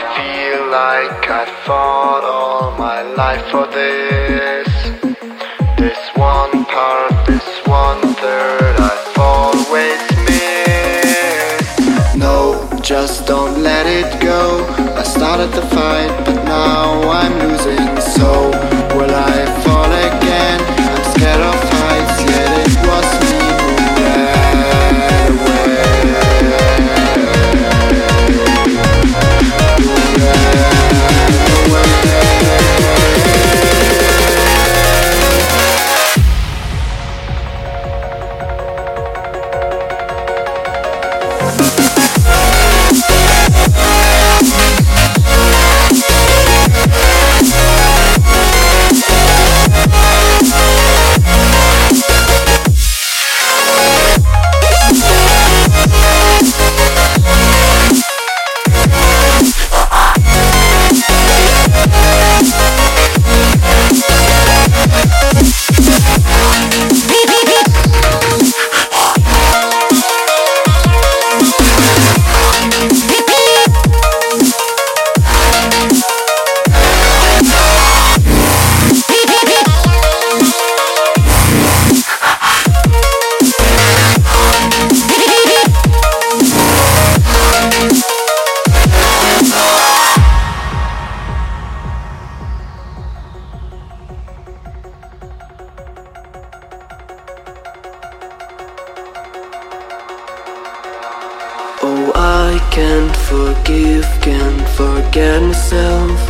I feel like I fought all my life for this. This one part, this one third, I've always missed. No, just don't let it go. I started the fight, Oh, I can't forgive, can't forget myself.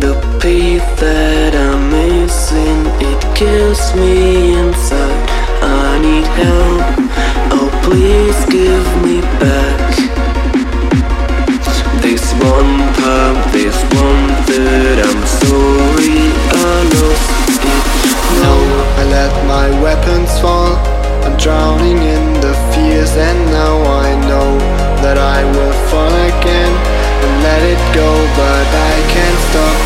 The peace that I'm missing, it kills me inside. I need help. Oh, please give me back this one part, this one third. I'm sorry, I lost it. Now I let my weapons fall. I'm drowning in the fears, and now that I will fall again and let it go, but I can't stop.